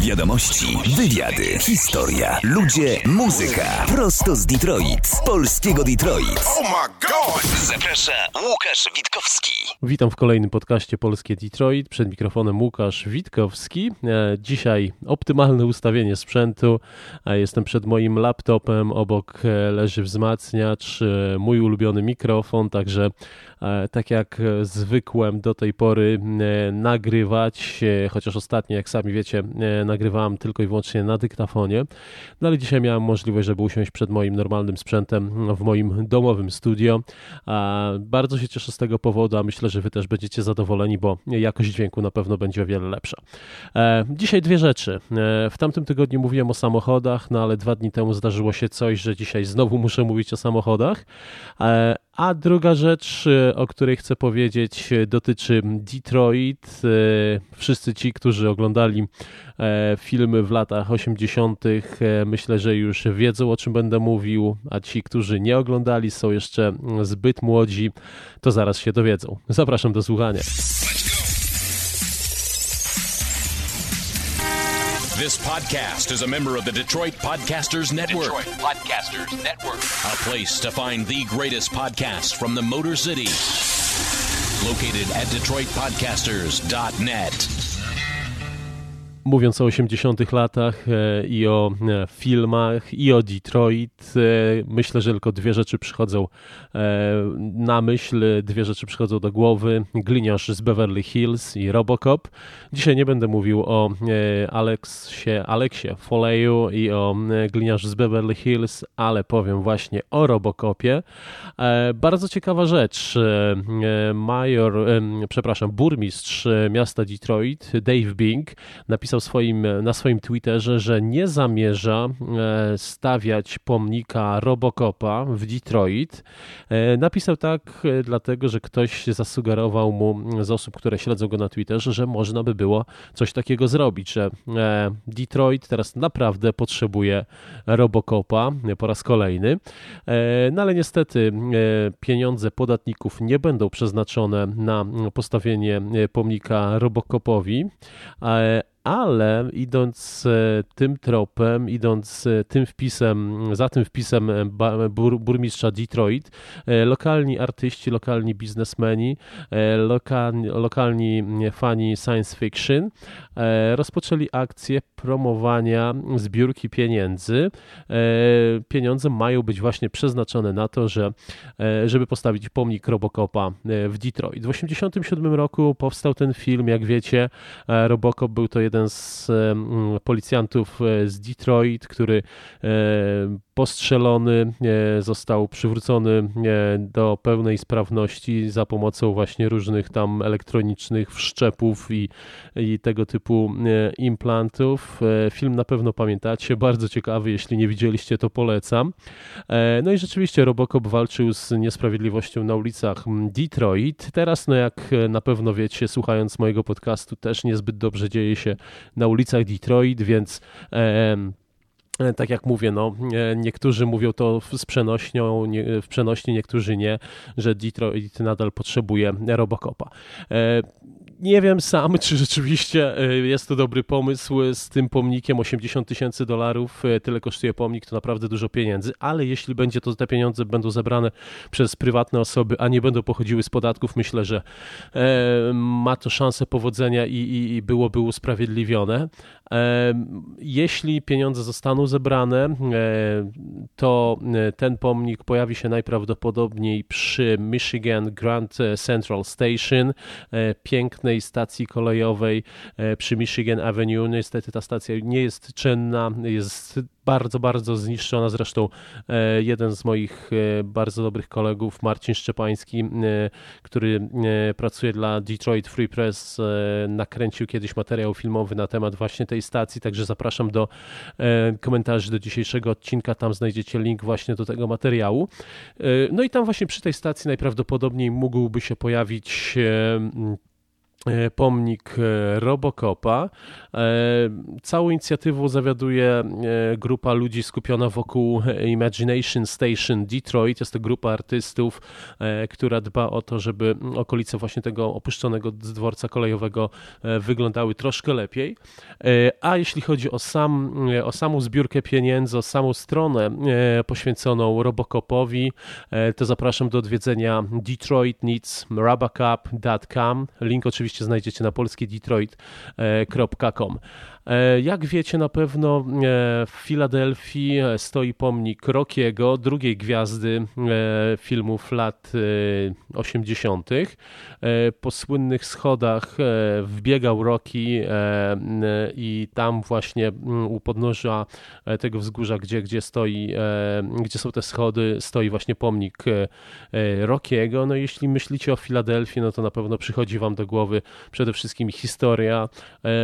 Wiadomości, wywiady, historia, ludzie, muzyka. Prosto z Detroit, z polskiego Detroit. Oh my god! Zaprasza Łukasz Witkowski. Witam w kolejnym podcaście Polskie Detroit. Przed mikrofonem Łukasz Witkowski. E, dzisiaj optymalne ustawienie sprzętu. Jestem przed moim laptopem. Obok e, leży wzmacniacz, e, mój ulubiony mikrofon. Także tak jak zwykłem do tej pory nagrywać, chociaż ostatnio, jak sami wiecie, nagrywałem tylko i wyłącznie na dyktafonie. No ale dzisiaj miałem możliwość, żeby usiąść przed moim normalnym sprzętem w moim domowym studio. Bardzo się cieszę z tego powodu, a myślę, że Wy też będziecie zadowoleni, bo jakość dźwięku na pewno będzie o wiele lepsza. E, dzisiaj dwie rzeczy. E, w tamtym tygodniu mówiłem o samochodach, no ale dwa dni temu zdarzyło się coś, że dzisiaj znowu muszę mówić o samochodach. A druga rzecz, o której chcę powiedzieć, dotyczy Detroit. Wszyscy ci, którzy oglądali filmy w latach 80., myślę, że już wiedzą o czym będę mówił, a ci, którzy nie oglądali, są jeszcze zbyt młodzi, to zaraz się dowiedzą. Zapraszam do słuchania. This podcast is a member of the Detroit Podcasters Network. Detroit Podcasters Network. A place to find the greatest podcasts from the Motor City. Located at DetroitPodcasters.net mówiąc o 80 latach e, i o e, filmach i o Detroit, e, myślę, że tylko dwie rzeczy przychodzą na myśl, dwie rzeczy przychodzą do głowy. Gliniarz z Beverly Hills i Robocop. Dzisiaj nie będę mówił o Aleksie, Aleksie Foleju i o gliniarzu z Beverly Hills, ale powiem właśnie o Robocopie. Bardzo ciekawa rzecz. Major, przepraszam, burmistrz miasta Detroit, Dave Bing, napisał napisał swoim, na swoim Twitterze, że nie zamierza e, stawiać pomnika Robocopa w Detroit. E, napisał tak e, dlatego, że ktoś zasugerował mu z osób, które śledzą go na Twitterze, że można by było coś takiego zrobić, że Detroit teraz naprawdę potrzebuje Robocopa po raz kolejny. No ale niestety pieniądze podatników nie będą przeznaczone na postawienie pomnika Robocopowi, ale idąc e, tym tropem, idąc e, tym wpisem, za tym wpisem e, bur, burmistrza Detroit, lokalni artyści, lokalni biznesmeni, lokalni, lokalni fani science fiction rozpoczęli akcję promowania zbiórki pieniędzy. Pieniądze mają być właśnie przeznaczone na to, że, żeby postawić pomnik Robocopa w Detroit. W 1987 roku powstał ten film, jak wiecie, Robocop był to jeden jeden z policjantów e, z Detroit, który e, postrzelony, został przywrócony do pełnej sprawności za pomocą właśnie różnych tam elektronicznych wszczepów i, i tego typu implantów. E, film na pewno pamiętacie, bardzo ciekawy, jeśli nie widzieliście, to polecam. No i rzeczywiście Robocop walczył z niesprawiedliwością na ulicach Detroit. Teraz, no jak na pewno wiecie, słuchając mojego podcastu, też niezbyt dobrze dzieje się na ulicach Detroit, więc tak jak mówię, no, niektórzy mówią to z przenośnią, nie, w przenośni, niektórzy nie, że Detroit nadal potrzebuje Robocopa. Nie wiem sam, czy rzeczywiście e, jest to dobry pomysł z tym pomnikiem 80 tysięcy dolarów. E, tyle kosztuje pomnik, to naprawdę dużo pieniędzy, ale jeśli będzie to te pieniądze będą zebrane przez prywatne osoby, a nie będą pochodziły z podatków, myślę, że e, ma to szansę powodzenia i, i, i byłoby usprawiedliwione. Jeśli pieniądze zostaną zebrane, to ten pomnik pojawi się najprawdopodobniej przy Michigan Grand Central Station. Piękny pięknej stacji kolejowej e, przy Michigan Avenue. Niestety ta stacja nie jest czynna, jest bardzo, bardzo zniszczona. Zresztą e, jeden z moich e, bardzo dobrych kolegów, Marcin Szczepański, który pracuje dla Detroit Free Press, nakręcił kiedyś materiał filmowy na temat właśnie tej stacji, także zapraszam do komentarzy do dzisiejszego odcinka, tam znajdziecie link właśnie do tego materiału. No i tam właśnie przy tej stacji najprawdopodobniej mógłby się pojawić pomnik e, Robocopa. E, całą inicjatywą zawiaduje grupa ludzi skupiona wokół Imagination Station Detroit. Jest to grupa artystów, która dba o to, żeby okolice właśnie tego opuszczonego dworca kolejowego wyglądały troszkę lepiej. A jeśli chodzi o, sam, o samą zbiórkę pieniędzy, o samą stronę poświęconą Robocopowi, to zapraszam do odwiedzenia detroitneedsrobocup.com. Link oczywiście znajdziecie na polskiedetroit.com. E, jak wiecie, na pewno e, w Filadelfii stoi pomnik Rockiego, drugiej gwiazdy e, filmów lat 80. Po słynnych schodach wbiegał Rocky i tam właśnie u podnóża tego wzgórza, gdzie, gdzie stoi, gdzie są te schody, stoi właśnie pomnik Rockiego. No jeśli myślicie o Filadelfii, no to na pewno przychodzi wam do głowy przede wszystkim historia,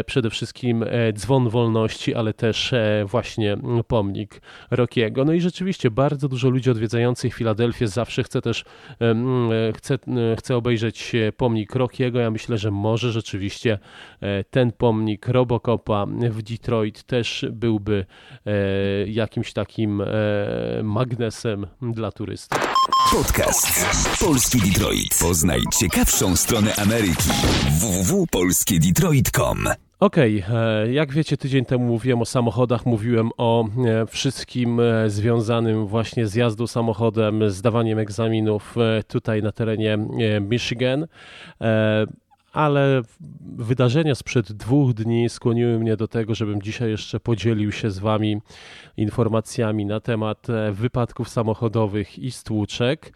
przede wszystkim dzwon wolności, ale też e, właśnie pomnik Rockiego. No i rzeczywiście bardzo dużo ludzi odwiedzających Filadelfię zawsze chce też e, chce, chce obejrzeć pomnik Rockiego. Ja myślę, że może rzeczywiście e, ten pomnik Robocopa w Detroit też byłby jakimś takim magnesem dla turystów. Podcast Polski Detroit. Poznaj ciekawszą stronę Ameryki. www.polskiedetroit.com Okej, okay. E, jak wiecie, tydzień temu mówiłem o samochodach, mówiłem o e, wszystkim e, związanym właśnie z jazdą samochodem, zdawaniem egzaminów tutaj na terenie Michigan ale wydarzenia sprzed dwóch dni skłoniły mnie do tego, żebym dzisiaj jeszcze podzielił się z Wami informacjami na temat e, wypadków samochodowych i stłuczek.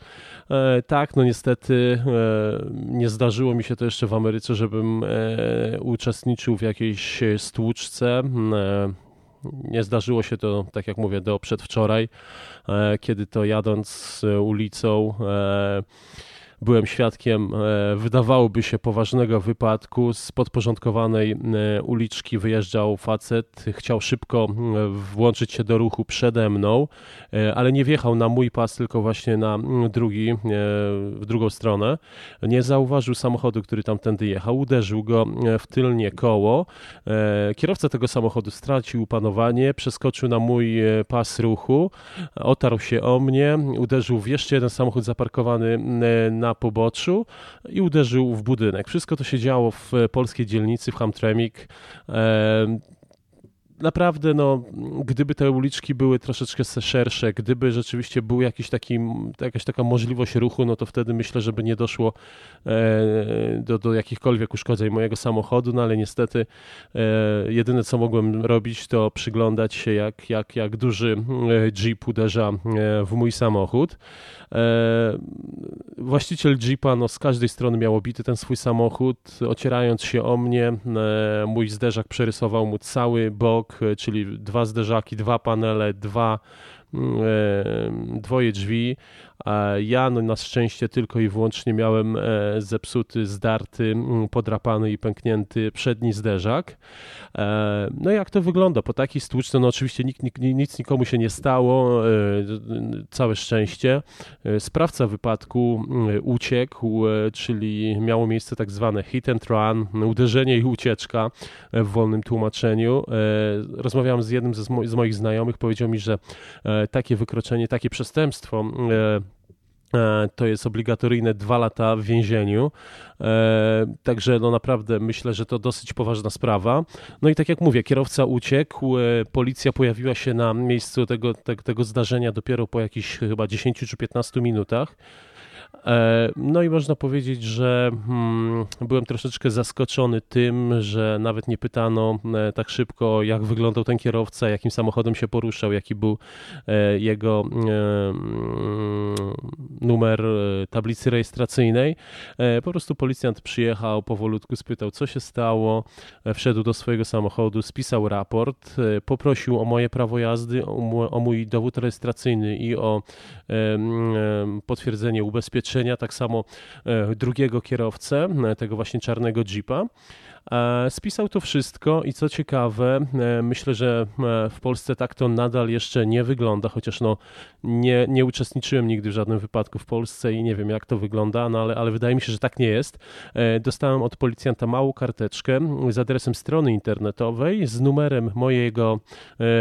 E, tak, no niestety e, nie zdarzyło mi się to jeszcze w Ameryce, żebym uczestniczył w jakiejś stłuczce. Nie zdarzyło się to, tak jak mówię, do przedwczoraj, kiedy to jadąc ulicą byłem świadkiem, e, wydawałoby się, poważnego wypadku. Z podporządkowanej e, uliczki wyjeżdżał facet, chciał szybko włączyć się do ruchu przede mną, e, ale nie wjechał na mój pas, tylko właśnie na drugi, w drugą stronę. Nie zauważył samochodu, który tamtędy jechał, uderzył go w tylnie koło. Kierowca tego samochodu stracił panowanie, przeskoczył na mój pas ruchu, otarł się o mnie, uderzył w jeszcze jeden samochód zaparkowany na na poboczu i uderzył w budynek. Wszystko to się działo w polskiej dzielnicy, w Hamtramck naprawdę, no, gdyby te uliczki były troszeczkę szersze, gdyby rzeczywiście był jakiś taki, jakaś taka możliwość ruchu, no to wtedy myślę, żeby nie doszło e, do, do jakichkolwiek uszkodzeń mojego samochodu, no ale niestety e, jedyne co mogłem robić, to przyglądać się, jak, jak, jak duży e, jeep uderza w mój samochód. Właściciel jeepa no, z każdej strony miał obity ten swój samochód, ocierając się o mnie, mój zderzak przerysował mu cały bok, E, czyli dwa zderzaki, dwa panele, dwa mm, e, dwoje drzwi, ja no, na szczęście tylko i wyłącznie miałem e, zepsuty, zdarty, podrapany i pęknięty przedni zderzak. E, no jak to wygląda? Po takiej stłuczce, no oczywiście nikt, nikt, nic nikomu się nie stało, e, całe szczęście. Sprawca wypadku uciekł, czyli miało miejsce tak zwane hit and run, uderzenie i ucieczka w wolnym tłumaczeniu. Rozmawiałem z jednym z, moich znajomych, powiedział mi, że takie wykroczenie, takie przestępstwo to jest obligatoryjne dwa lata w więzieniu. E, także no naprawdę myślę, że to dosyć poważna sprawa. No i tak jak mówię, kierowca uciekł, e, policja pojawiła się na miejscu tego, tego, tego zdarzenia dopiero po jakichś chyba 10 czy 15 minutach. E, no i można powiedzieć, że hmm, byłem troszeczkę zaskoczony tym, że nawet nie pytano e, tak szybko, jak wyglądał ten kierowca, jakim samochodem się poruszał, jaki był e, jego mm, numer tablicy rejestracyjnej. Po prostu policjant przyjechał, powolutku spytał, co się stało, wszedł do swojego samochodu, spisał raport, poprosił o moje prawo jazdy, o mój dowód rejestracyjny i o potwierdzenie ubezpieczenia tak samo e, drugiego kierowcę, e, tego właśnie czarnego jeepa. E, spisał to wszystko i co ciekawe, e, myślę, że e, w Polsce tak to nadal jeszcze nie wygląda, chociaż no nie, nie uczestniczyłem nigdy w żadnym wypadku w Polsce i nie wiem jak to wygląda, no ale, ale wydaje mi się, że tak nie jest. Dostałem od policjanta małą karteczkę z adresem strony internetowej, z numerem mojego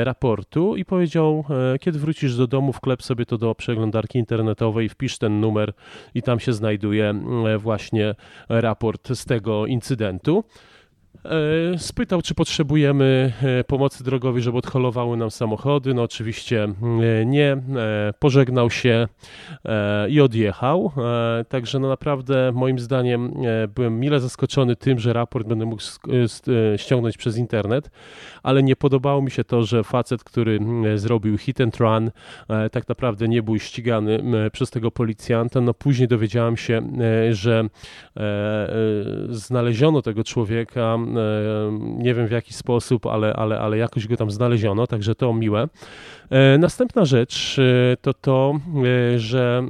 raportu i powiedział, kiedy wrócisz do domu, wklep sobie to do przeglądarki internetowej, wpisz ten numer i tam się znajduje właśnie raport z tego incydentu. E, spytał, czy potrzebujemy e, pomocy drogowej, żeby odholowały nam samochody. No oczywiście e, nie. Pożegnał się i odjechał. Także no naprawdę moim zdaniem byłem mile zaskoczony tym, że raport będę mógł ściągnąć przez internet, ale nie podobało mi się to, że facet, który zrobił hit and run, tak naprawdę nie był ścigany przez tego policjanta. No później dowiedziałem się, że znaleziono tego człowieka nie wiem w jaki sposób, ale, ale, ale jakoś go tam znaleziono, także to miłe. E, następna rzecz e, to to, e, że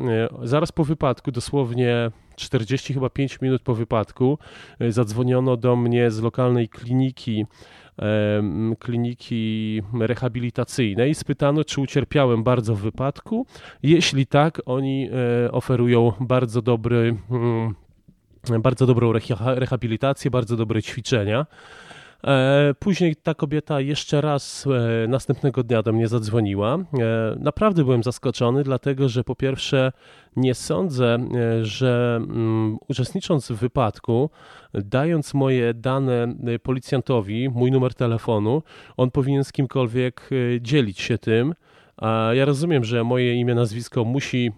zaraz po wypadku, dosłownie 40 chyba 5 minut po wypadku, zadzwoniono do mnie z lokalnej kliniki kliniki rehabilitacyjnej. Spytano, czy ucierpiałem bardzo w wypadku. Jeśli tak, oni oferują bardzo dobry mm, bardzo dobrą rehabilitację, bardzo dobre ćwiczenia. E, później ta kobieta jeszcze raz e, następnego dnia do mnie zadzwoniła. E, naprawdę byłem zaskoczony, dlatego że po pierwsze nie sądzę, że mm, uczestnicząc w wypadku, dając moje dane policjantowi, mój numer telefonu, on powinien z kimkolwiek dzielić się tym. Ja rozumiem, że moje imię, nazwisko musi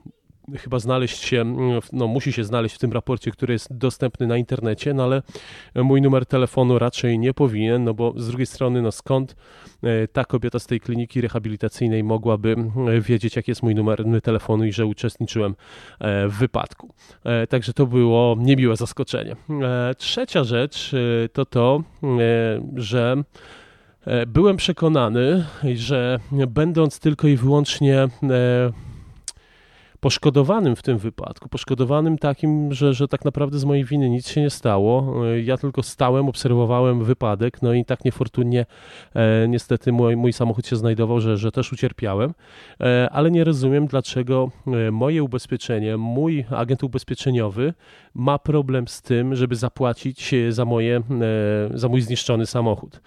chyba znaleźć się, no musi się znaleźć w tym raporcie, który jest dostępny na internecie, no ale mój numer telefonu raczej nie powinien, no bo z drugiej strony, no skąd e, ta kobieta z tej kliniki rehabilitacyjnej mogłaby wiedzieć, jaki jest mój numer telefonu i że uczestniczyłem e, w wypadku. E, także to było niemiłe zaskoczenie. Trzecia rzecz to to, że byłem przekonany, że będąc tylko i wyłącznie poszkodowanym w tym wypadku, poszkodowanym takim, że, że tak naprawdę z mojej winy nic się nie stało. Ja tylko stałem, obserwowałem wypadek, no i tak niefortunnie e, niestety mój, mój samochód się znajdował, że, że też ucierpiałem, e, ale nie rozumiem, dlaczego e, moje ubezpieczenie, mój agent ubezpieczeniowy ma problem z tym, żeby zapłacić za, moje, e, za mój zniszczony samochód.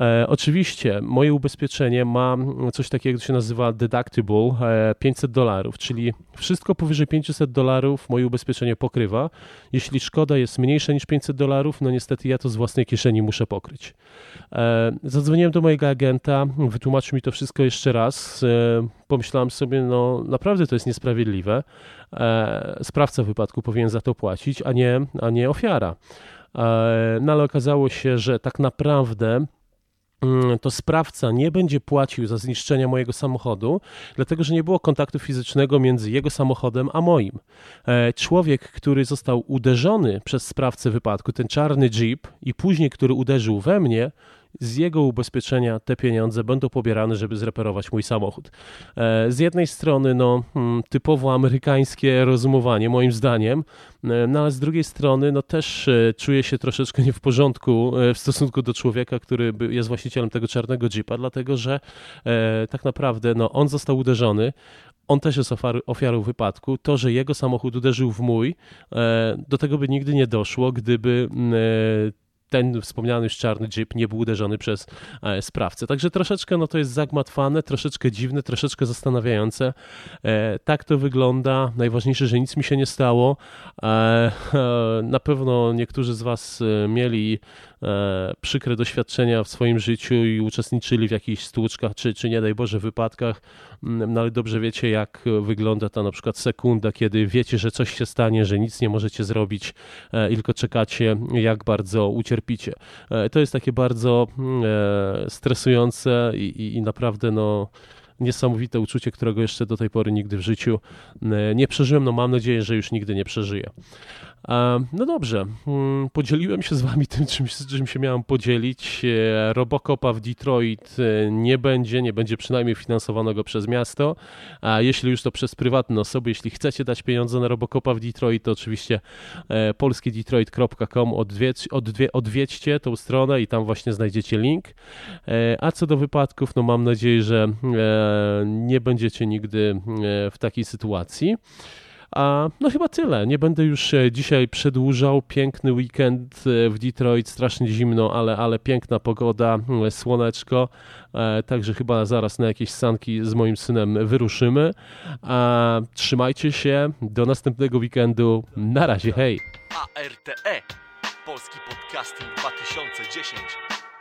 E, oczywiście moje ubezpieczenie ma coś takiego, co się nazywa deductible, 500 dolarów, czyli wszystko powyżej 500 dolarów moje ubezpieczenie pokrywa. Jeśli szkoda jest mniejsza niż 500 dolarów, no niestety ja to z własnej kieszeni muszę pokryć. E, zadzwoniłem do mojego agenta, wytłumaczył mi to wszystko jeszcze raz. E, pomyślałem sobie, no naprawdę to jest niesprawiedliwe. E, sprawca wypadku powinien za to płacić, a nie, a nie ofiara. E, no ale okazało się, że tak naprawdę to sprawca nie będzie płacił za zniszczenie mojego samochodu, dlatego że nie było kontaktu fizycznego między jego samochodem a moim. E, człowiek, który został uderzony przez sprawcę wypadku, ten czarny jeep, i później, który uderzył we mnie, z jego ubezpieczenia te pieniądze będą pobierane, żeby zreperować mój samochód. E, z jednej strony, no, hmm, typowo amerykańskie rozumowanie, moim zdaniem, e, no ale z drugiej strony, no też e, czuję się troszeczkę nie w porządku w stosunku do człowieka, który jest właścicielem tego czarnego jeepa, dlatego że tak naprawdę, no, on został uderzony, on też jest ofiarą wypadku. To, że jego samochód uderzył w mój, do tego by nigdy nie doszło, gdyby ten wspomniany już czarny jeep nie był uderzony przez e, sprawcę. Także troszeczkę no to jest zagmatwane, troszeczkę dziwne, troszeczkę zastanawiające. E, tak to wygląda. Najważniejsze, że nic mi się nie stało. E, na pewno niektórzy z Was mieli przykre doświadczenia w swoim życiu i uczestniczyli w jakichś stłuczkach, czy, czy nie daj Boże wypadkach, mm, no ale dobrze wiecie, jak wygląda ta na przykład sekunda, kiedy wiecie, że coś się stanie, że nic nie możecie zrobić i tylko czekacie, jak bardzo ucierpicie cierpicie. E, to jest takie bardzo mm, e, stresujące i, i, i naprawdę no, niesamowite uczucie, którego jeszcze do tej pory nigdy w życiu nie przeżyłem. No mam nadzieję, że już nigdy nie przeżyję. No dobrze, mm, podzieliłem się z wami tym, czym, czym się miałem podzielić. E, Robocopa w Detroit e, nie będzie, nie będzie przynajmniej finansowanego przez miasto, a jeśli już to przez prywatne osoby, jeśli chcecie dać pieniądze na Robocopa w Detroit, to oczywiście e, polskiedetroit.com odwiedź, odwie, odwiedźcie tą stronę i tam właśnie znajdziecie link. A co do wypadków, no mam nadzieję, że nie będziecie nigdy w takiej sytuacji. A no chyba tyle. Nie będę już e, dzisiaj przedłużał. Piękny weekend e, w Detroit, strasznie zimno, ale, ale piękna pogoda, e, słoneczko. Także chyba zaraz na jakieś sanki z moim synem wyruszymy. A trzymajcie się. Do następnego weekendu. Na razie, hej. ARTE Polski Podcasting 2010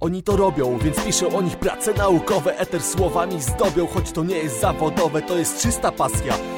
Oni to robią, więc piszę o nich prace naukowe. Eter słowami zdobią, choć to nie jest zawodowe To jest czysta pasja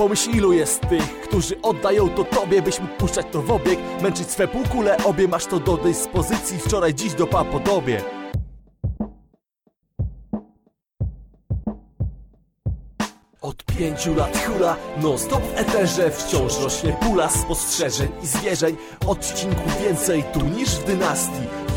Pomyśl ilu jest tych, którzy oddają to tobie Byś mógł puszczać to w obieg Męczyć swe półkule obie Masz to do dyspozycji Wczoraj, dziś do podobie Od pięciu lat hula, non stop w eterze Wciąż rośnie pula spostrzeżeń i zwierzeń. Odcinków więcej tu niż w dynastii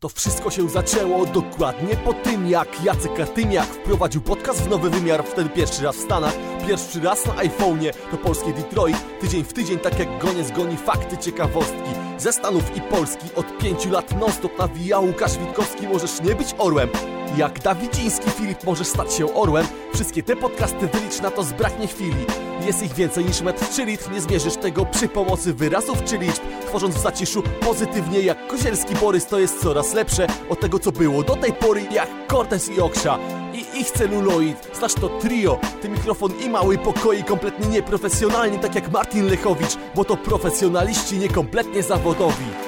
To wszystko się zaczęło dokładnie po tym, jak Jacek Kartymiak wprowadził podcast w nowy wymiar, wtedy pierwszy raz w Stanach, pierwszy raz na iPhone'ie, to polskie Detroit, tydzień w tydzień, tak jak goniec goni fakty, ciekawostki. Ze Stanów i Polski od pięciu lat non-stop nawija Łukasz Witkowski, możesz nie być orłem. Jak Dawidziński Filip możesz stać się orłem? Wszystkie te podcasty wylicz na to zbraknie chwili. Jest ich więcej niż metr czy litr Nie zmierzysz tego przy pomocy wyrazów czy liczb. Tworząc w zaciszu pozytywnie jak Kozielski Borys To jest coraz lepsze. Od tego co było do tej pory Jak Cortez i Oksza. I ich celuloid. Znasz to trio, ty mikrofon i mały pokoi Kompletnie nieprofesjonalnie tak jak Martin Lechowicz. Bo to profesjonaliści niekompletnie zawodowi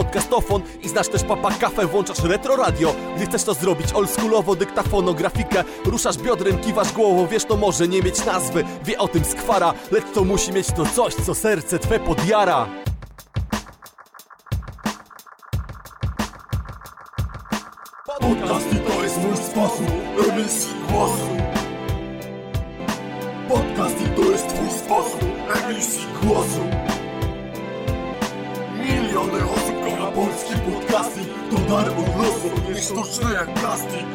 podcastofon i znasz też papa kafę, włączasz retro radio. Gdy chcesz to zrobić oldschoolowo, dyktafonografikę Ruszasz biodrem, kiwasz głową, wiesz to może nie mieć nazwy. Wie o tym skwara, lecz to musi mieć to coś, co serce twe podjara Od losu, nie sztuczne jak plastik